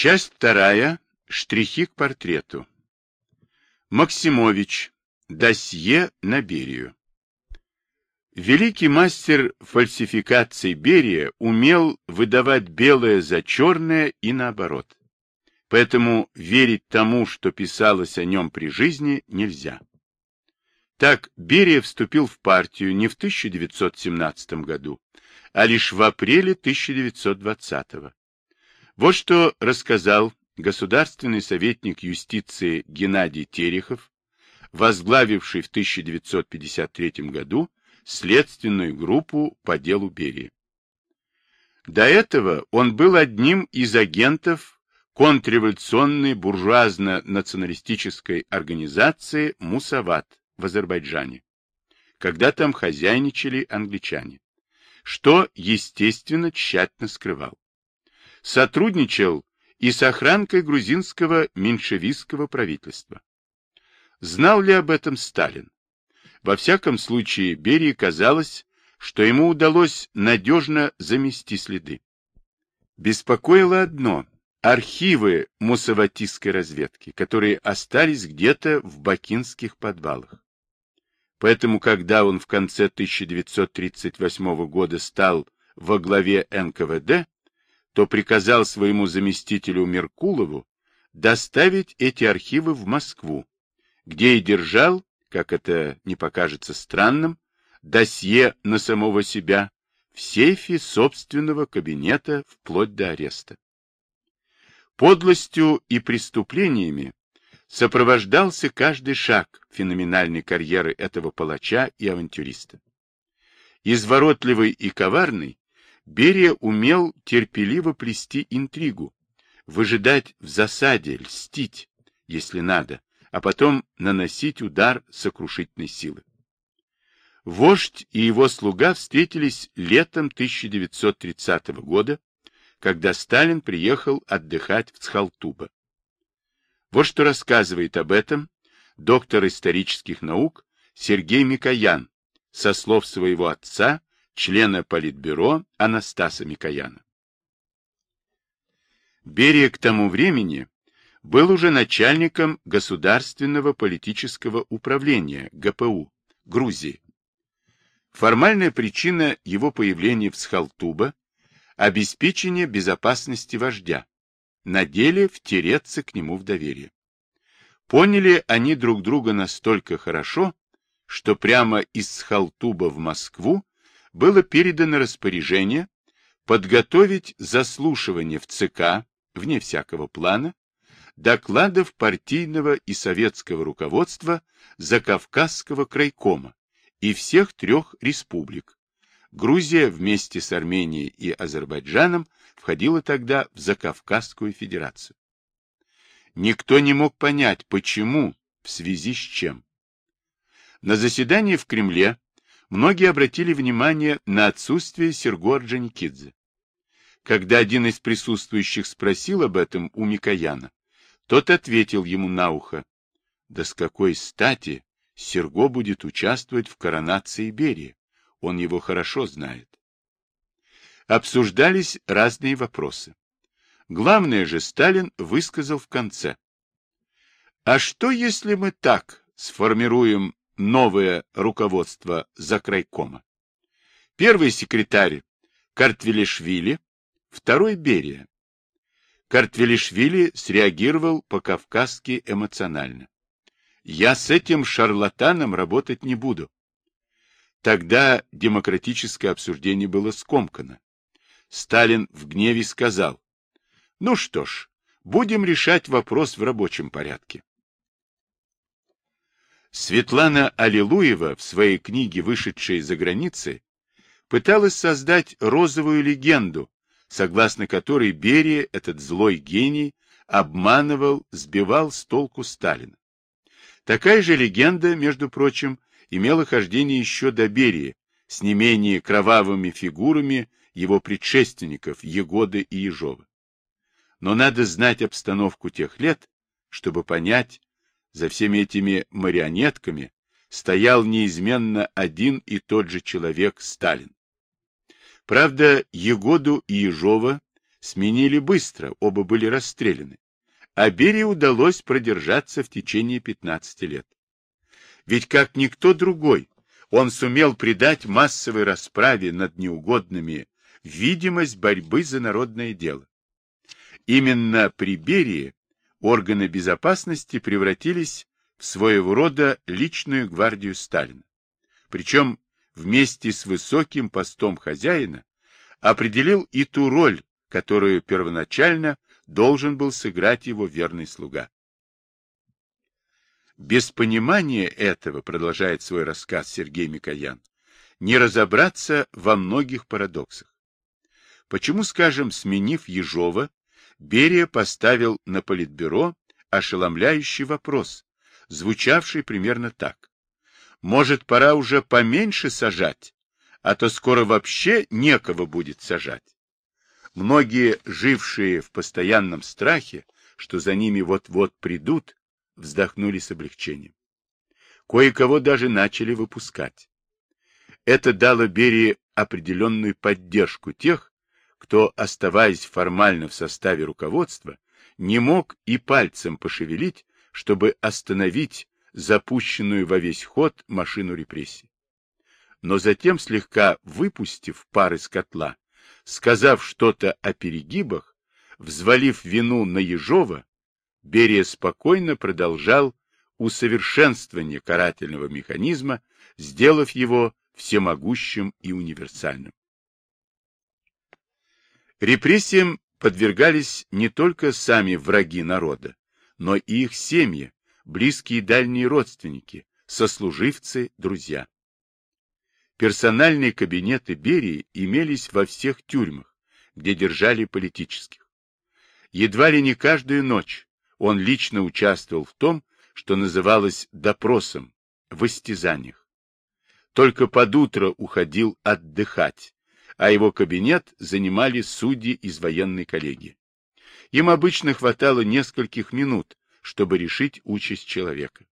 Часть вторая. Штрихи к портрету. Максимович. Досье на Берию. Великий мастер фальсификации Берия умел выдавать белое за черное и наоборот. Поэтому верить тому, что писалось о нем при жизни, нельзя. Так Берия вступил в партию не в 1917 году, а лишь в апреле 1920 года. Вот что рассказал государственный советник юстиции Геннадий Терехов, возглавивший в 1953 году следственную группу по делу Берии. До этого он был одним из агентов контрреволюционной буржуазно-националистической организации «Мусават» в Азербайджане, когда там хозяйничали англичане, что, естественно, тщательно скрывал. Сотрудничал и с охранкой грузинского меньшевистского правительства. Знал ли об этом Сталин? Во всяком случае, Берии казалось, что ему удалось надежно замести следы. Беспокоило одно – архивы мусаватистской разведки, которые остались где-то в бакинских подвалах. Поэтому, когда он в конце 1938 года стал во главе НКВД, то приказал своему заместителю Меркулову доставить эти архивы в Москву, где и держал, как это не покажется странным, досье на самого себя в сейфе собственного кабинета вплоть до ареста. Подлостью и преступлениями сопровождался каждый шаг феноменальной карьеры этого палача и авантюриста. Изворотливый и коварный, Берия умел терпеливо плести интригу, выжидать в засаде, льстить, если надо, а потом наносить удар сокрушительной силы. Вождь и его слуга встретились летом 1930 года, когда Сталин приехал отдыхать в Цхалтуба. Вот что рассказывает об этом доктор исторических наук Сергей Микоян со слов своего отца члена Политбюро Анастаса Микояна. Берия к тому времени был уже начальником Государственного политического управления ГПУ Грузии. Формальная причина его появления в Схалтуба – обеспечение безопасности вождя, на деле втереться к нему в доверие. Поняли они друг друга настолько хорошо, что прямо из Схалтуба в Москву было передано распоряжение подготовить заслушивание в ЦК, вне всякого плана, докладов партийного и советского руководства Закавказского крайкома и всех трех республик. Грузия вместе с Арменией и Азербайджаном входила тогда в Закавказскую федерацию. Никто не мог понять, почему, в связи с чем. На заседании в Кремле многие обратили внимание на отсутствие Серго Орджоникидзе. Когда один из присутствующих спросил об этом у Микояна, тот ответил ему на ухо, да с какой стати Серго будет участвовать в коронации Берии, он его хорошо знает. Обсуждались разные вопросы. Главное же Сталин высказал в конце. А что, если мы так сформируем новое руководство Закрайкома. Первый секретарь Картвелишвили, второй Берия. Картвелишвили среагировал по-кавказски эмоционально. Я с этим шарлатаном работать не буду. Тогда демократическое обсуждение было скомкано. Сталин в гневе сказал, ну что ж, будем решать вопрос в рабочем порядке. Светлана Аллилуева в своей книге, вышедшей за границы, пыталась создать розовую легенду, согласно которой Берия, этот злой гений, обманывал, сбивал с толку Сталина. Такая же легенда, между прочим, имела хождение еще до Берии, с не менее кровавыми фигурами его предшественников Егоды и Ежова. Но надо знать обстановку тех лет, чтобы понять, за всеми этими марионетками стоял неизменно один и тот же человек Сталин. Правда, Егоду и Ежова сменили быстро, оба были расстреляны. А Берии удалось продержаться в течение 15 лет. Ведь как никто другой, он сумел придать массовой расправе над неугодными видимость борьбы за народное дело. Именно при Берии органы безопасности превратились в своего рода личную гвардию Сталина. Причем вместе с высоким постом хозяина определил и ту роль, которую первоначально должен был сыграть его верный слуга. Без понимания этого, продолжает свой рассказ Сергей Микоян, не разобраться во многих парадоксах. Почему, скажем, сменив Ежова, Берия поставил на политбюро ошеломляющий вопрос, звучавший примерно так. Может, пора уже поменьше сажать, а то скоро вообще некого будет сажать. Многие, жившие в постоянном страхе, что за ними вот-вот придут, вздохнули с облегчением. Кое-кого даже начали выпускать. Это дало Берии определенную поддержку тех, кто, оставаясь формально в составе руководства, не мог и пальцем пошевелить, чтобы остановить запущенную во весь ход машину репрессий. Но затем, слегка выпустив пар из котла, сказав что-то о перегибах, взвалив вину на Ежова, Берия спокойно продолжал усовершенствование карательного механизма, сделав его всемогущим и универсальным. Репрессиям подвергались не только сами враги народа, но и их семьи, близкие и дальние родственники, сослуживцы, друзья. Персональные кабинеты Берии имелись во всех тюрьмах, где держали политических. Едва ли не каждую ночь он лично участвовал в том, что называлось допросом, в истязаниях. Только под утро уходил отдыхать, а его кабинет занимали судьи из военной коллегии. Им обычно хватало нескольких минут, чтобы решить участь человека.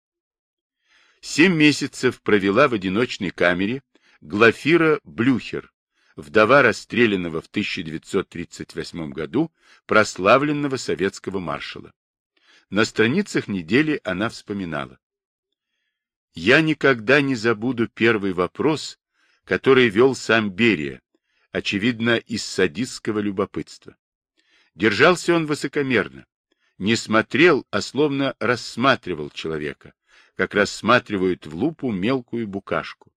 Семь месяцев провела в одиночной камере Глафира Блюхер, вдова расстрелянного в 1938 году прославленного советского маршала. На страницах недели она вспоминала. «Я никогда не забуду первый вопрос, который вел сам Берия, очевидно, из садистского любопытства. Держался он высокомерно, не смотрел, а словно рассматривал человека, как рассматривают в лупу мелкую букашку.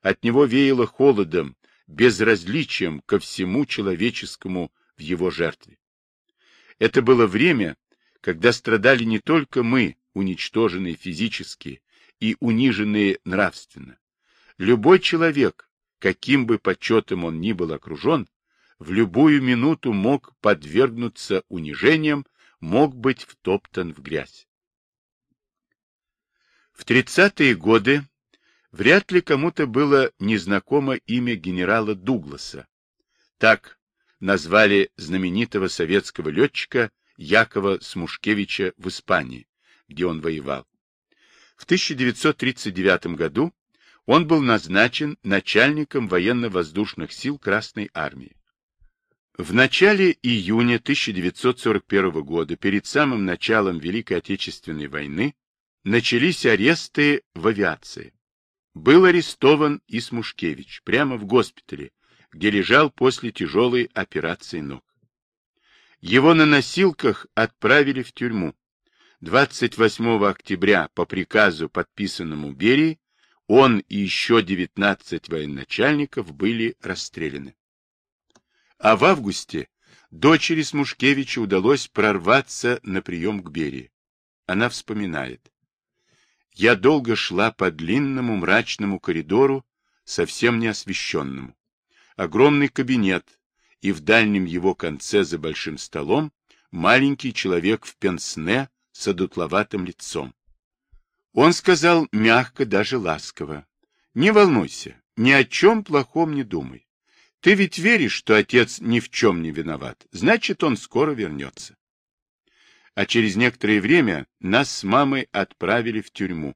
От него веяло холодом, безразличием ко всему человеческому в его жертве. Это было время, когда страдали не только мы, уничтоженные физически и униженные нравственно. Любой человек, каким бы почетом он ни был окружен, в любую минуту мог подвергнуться унижениям, мог быть втоптан в грязь. В тридцатые годы вряд ли кому-то было незнакомо имя генерала Дугласа. Так назвали знаменитого советского летчика Якова Смушкевича в Испании, где он воевал. В 1939 году он был назначен начальником военно-воздушных сил Красной Армии. В начале июня 1941 года, перед самым началом Великой Отечественной войны, начались аресты в авиации. Был арестован и Смушкевич прямо в госпитале, где лежал после тяжелой операции ног. Его на носилках отправили в тюрьму. 28 октября по приказу, подписанному Берии, он и еще 19 военачальников были расстреляны. А в августе дочери Смушкевича удалось прорваться на прием к Берии. Она вспоминает. Я долго шла по длинному мрачному коридору, совсем не освещенному. Огромный кабинет, и в дальнем его конце за большим столом маленький человек в пенсне с одутловатым лицом. Он сказал мягко, даже ласково. Не волнуйся, ни о чем плохом не думай. Ты ведь веришь, что отец ни в чем не виноват, значит, он скоро вернется. А через некоторое время нас с мамой отправили в тюрьму.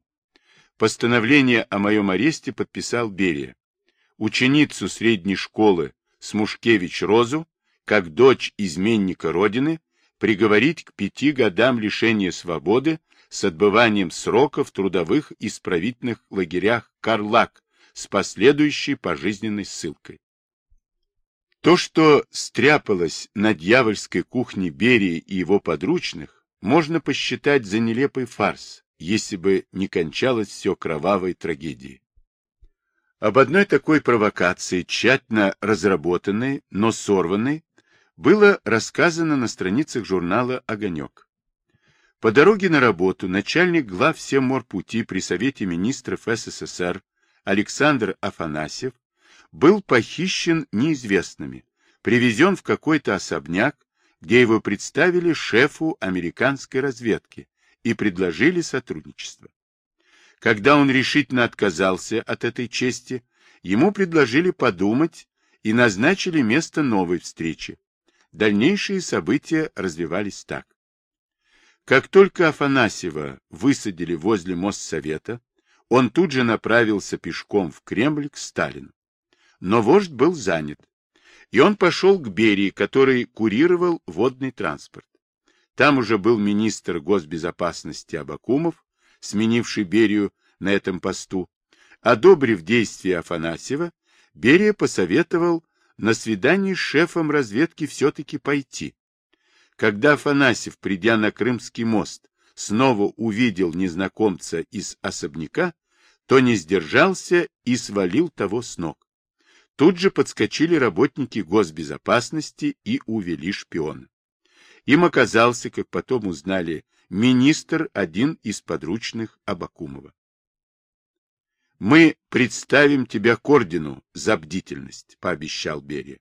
Постановление о моем аресте подписал Берия. Ученицу средней школы Смушкевич Розу как дочь изменника Родины, приговорить к пяти годам лишения свободы с отбыванием срока в трудовых исправительных лагерях Карлак с последующей пожизненной ссылкой. То, что стряпалось на дьявольской кухне Берии и его подручных, можно посчитать за нелепый фарс, если бы не кончалось все кровавой трагедией. Об одной такой провокации, тщательно разработанной, но сорванной, было рассказано на страницах журнала «Огонек». По дороге на работу начальник глав Семморпути при Совете министров СССР Александр Афанасьев был похищен неизвестными, привезен в какой-то особняк, где его представили шефу американской разведки и предложили сотрудничество. Когда он решительно отказался от этой чести, ему предложили подумать и назначили место новой встречи. Дальнейшие события развивались так. Как только Афанасьева высадили возле Моссовета, он тут же направился пешком в Кремль к Сталину. Но вождь был занят, и он пошел к Берии, который курировал водный транспорт. Там уже был министр госбезопасности Абакумов, сменивший Берию на этом посту. Одобрив действия Афанасьева, Берия посоветовал на свидание с шефом разведки все-таки пойти. Когда Афанасьев, придя на Крымский мост, снова увидел незнакомца из особняка, то не сдержался и свалил того с ног. Тут же подскочили работники госбезопасности и увели шпиона. Им оказался, как потом узнали, министр, один из подручных Абакумова. «Мы представим тебя к ордену за бдительность», — пообещал Берия.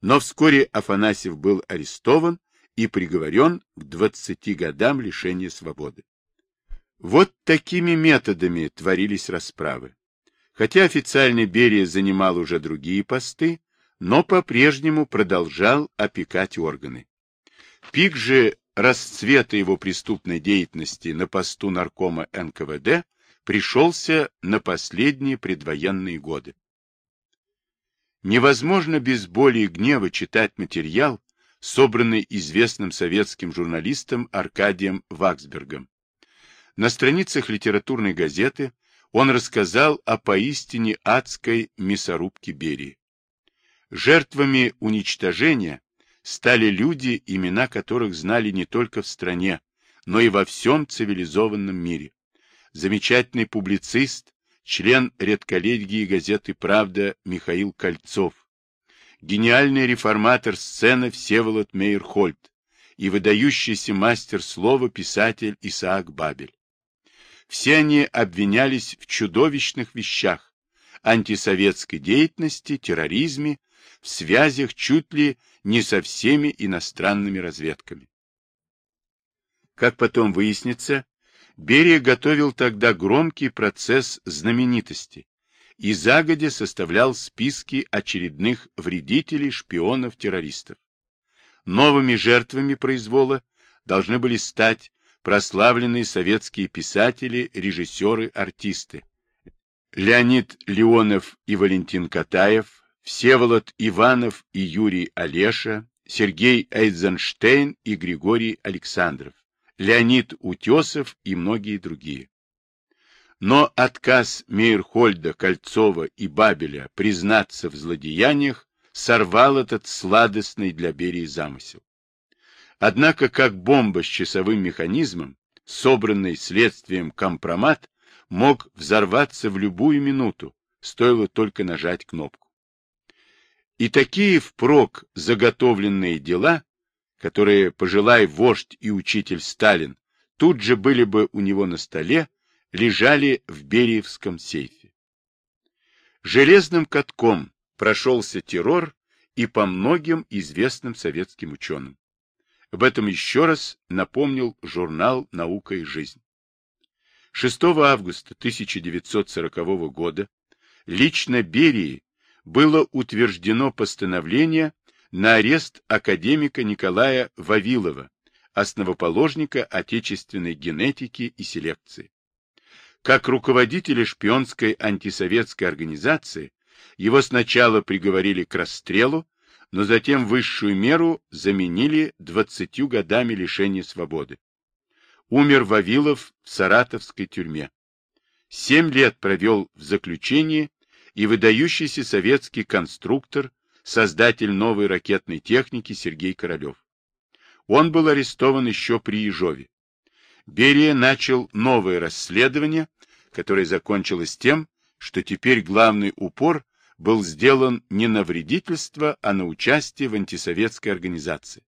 Но вскоре Афанасьев был арестован и приговорен к двадцати годам лишения свободы. Вот такими методами творились расправы. Хотя официальный Берия занимал уже другие посты, но по-прежнему продолжал опекать органы. Пик же расцвета его преступной деятельности на посту наркома НКВД пришелся на последние предвоенные годы. Невозможно без боли и гнева читать материал, собранный известным советским журналистом Аркадием Ваксбергом, на страницах литературной газеты он рассказал о поистине адской мясорубке Берии. Жертвами уничтожения стали люди, имена которых знали не только в стране, но и во всем цивилизованном мире. Замечательный публицист, член редколлегии газеты «Правда» Михаил Кольцов, гениальный реформатор сцены Всеволод Мейерхольд и выдающийся мастер слова писатель Исаак Бабель. Все они обвинялись в чудовищных вещах, антисоветской деятельности, терроризме, в связях чуть ли не со всеми иностранными разведками. Как потом выяснится, Берия готовил тогда громкий процесс знаменитости и загодя составлял списки очередных вредителей, шпионов, террористов. Новыми жертвами произвола должны были стать прославленные советские писатели, режиссеры, артисты. Леонид Леонов и Валентин Катаев, Всеволод Иванов и Юрий Олеша, Сергей Эйзенштейн и Григорий Александров, Леонид Утесов и многие другие. Но отказ Мейерхольда, Кольцова и Бабеля признаться в злодеяниях сорвал этот сладостный для Берии замысел. Однако, как бомба с часовым механизмом, собранный следствием компромат, мог взорваться в любую минуту, стоило только нажать кнопку. И такие впрок заготовленные дела, которые, пожелай вождь и учитель Сталин, тут же были бы у него на столе, лежали в Бериевском сейфе. Железным катком прошелся террор и по многим известным советским ученым. Об этом еще раз напомнил журнал «Наука и жизнь». 6 августа 1940 года лично Берии было утверждено постановление на арест академика Николая Вавилова, основоположника отечественной генетики и селекции. Как руководителя шпионской антисоветской организации, его сначала приговорили к расстрелу, но затем высшую меру заменили двадцатью годами лишения свободы. Умер Вавилов в саратовской тюрьме. Семь лет провел в заключении и выдающийся советский конструктор, создатель новой ракетной техники Сергей Королев. Он был арестован еще при Ежове. Берия начал новое расследование, которое закончилось тем, что теперь главный упор был сделан не на вредительство, а на участие в антисоветской организации.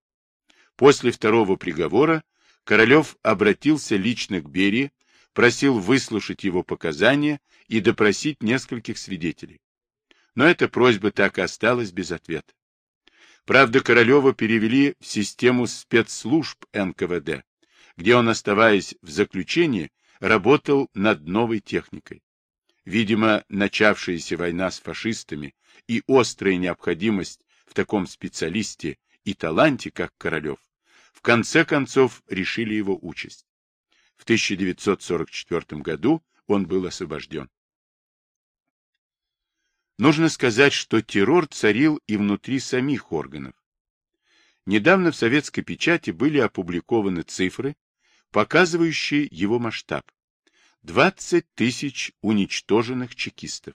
После второго приговора Королев обратился лично к Берии, просил выслушать его показания и допросить нескольких свидетелей. Но эта просьба так и осталась без ответа. Правда, Королева перевели в систему спецслужб НКВД, где он, оставаясь в заключении, работал над новой техникой. Видимо, начавшаяся война с фашистами и острая необходимость в таком специалисте и таланте, как Королев, в конце концов решили его участь. В 1944 году он был освобожден. Нужно сказать, что террор царил и внутри самих органов. Недавно в советской печати были опубликованы цифры, показывающие его масштаб. 20 тысяч уничтоженных чекистов.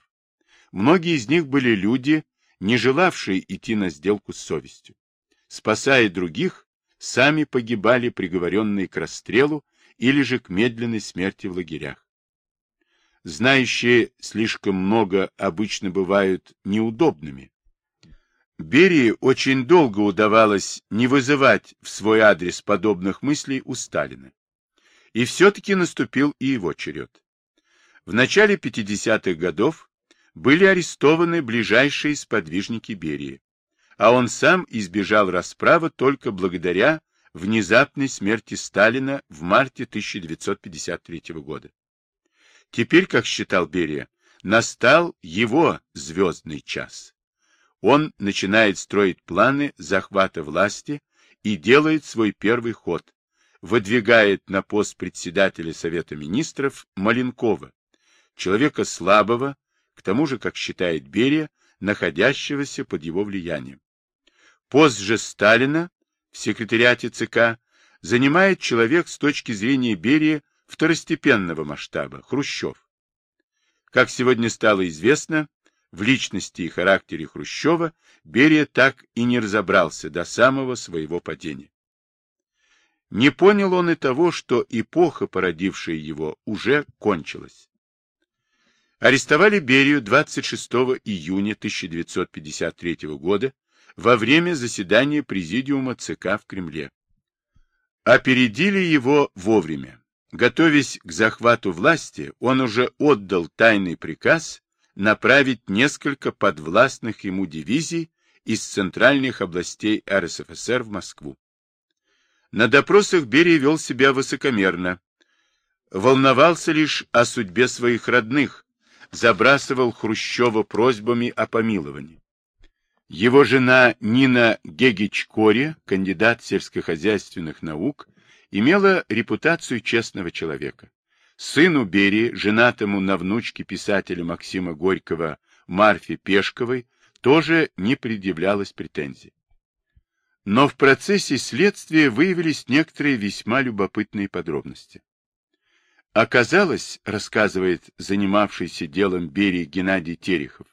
Многие из них были люди, не желавшие идти на сделку с совестью. Спасая других, сами погибали приговоренные к расстрелу или же к медленной смерти в лагерях. Знающие слишком много обычно бывают неудобными. Берии очень долго удавалось не вызывать в свой адрес подобных мыслей у Сталина. И все-таки наступил и его черед. В начале 50-х годов были арестованы ближайшие сподвижники Берии, а он сам избежал расправы только благодаря внезапной смерти Сталина в марте 1953 года. Теперь, как считал Берия, настал его звездный час. Он начинает строить планы захвата власти и делает свой первый ход, выдвигает на пост председателя Совета Министров Маленкова, человека слабого, к тому же, как считает Берия, находящегося под его влиянием. Пост же Сталина в секретариате ЦК занимает человек с точки зрения Берии второстепенного масштаба – Хрущев. Как сегодня стало известно, в личности и характере Хрущева Берия так и не разобрался до самого своего падения. Не понял он и того, что эпоха, породившая его, уже кончилась. Арестовали Берию 26 июня 1953 года во время заседания Президиума ЦК в Кремле. Опередили его вовремя. Готовясь к захвату власти, он уже отдал тайный приказ направить несколько подвластных ему дивизий из центральных областей РСФСР в Москву. На допросах Берия вел себя высокомерно, волновался лишь о судьбе своих родных, забрасывал Хрущева просьбами о помиловании. Его жена Нина Гегич-Кори, кандидат сельскохозяйственных наук, имела репутацию честного человека. Сыну Берии, женатому на внучке писателя Максима Горького Марфе Пешковой, тоже не предъявлялось претензий. Но в процессе следствия выявились некоторые весьма любопытные подробности. Оказалось, рассказывает занимавшийся делом Берии Геннадий Терехов,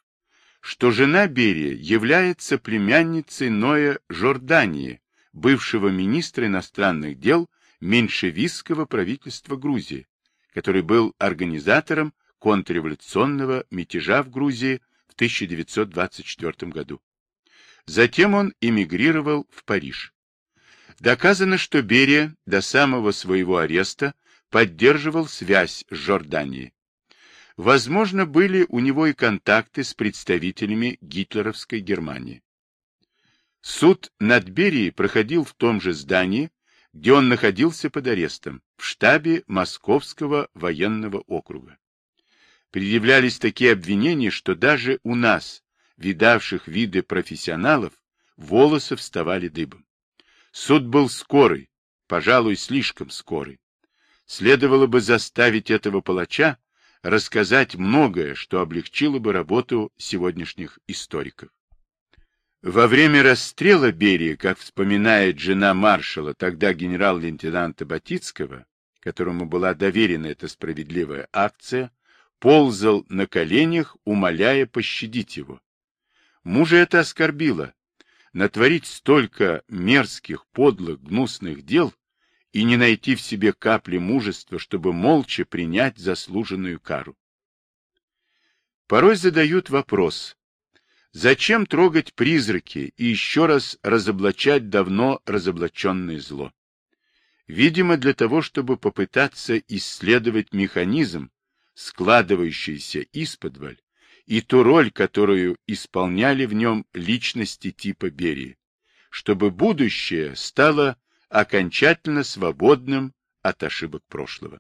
что жена Берия является племянницей Ноя Жордании, бывшего министра иностранных дел меньшевистского правительства Грузии, который был организатором контрреволюционного мятежа в Грузии в 1924 году. Затем он эмигрировал в Париж. Доказано, что Берия до самого своего ареста поддерживал связь с Жорданией. Возможно, были у него и контакты с представителями гитлеровской Германии. Суд над Берией проходил в том же здании, где он находился под арестом, в штабе Московского военного округа. Предъявлялись такие обвинения, что даже у нас, видавших виды профессионалов, волосы вставали дыбом. Суд был скорый, пожалуй, слишком скорый. Следовало бы заставить этого палача рассказать многое, что облегчило бы работу сегодняшних историков. Во время расстрела Берии, как вспоминает жена маршала, тогда генерал-лейтенанта Батицкого, которому была доверена эта справедливая акция, ползал на коленях, умоляя пощадить его. Мужа это оскорбило. Натворить столько мерзких, подлых, гнусных дел и не найти в себе капли мужества, чтобы молча принять заслуженную кару. Порой задают вопрос, зачем трогать призраки и еще раз разоблачать давно разоблаченное зло? Видимо, для того, чтобы попытаться исследовать механизм, складывающийся из-под и ту роль, которую исполняли в нем личности типа Берии, чтобы будущее стало окончательно свободным от ошибок прошлого.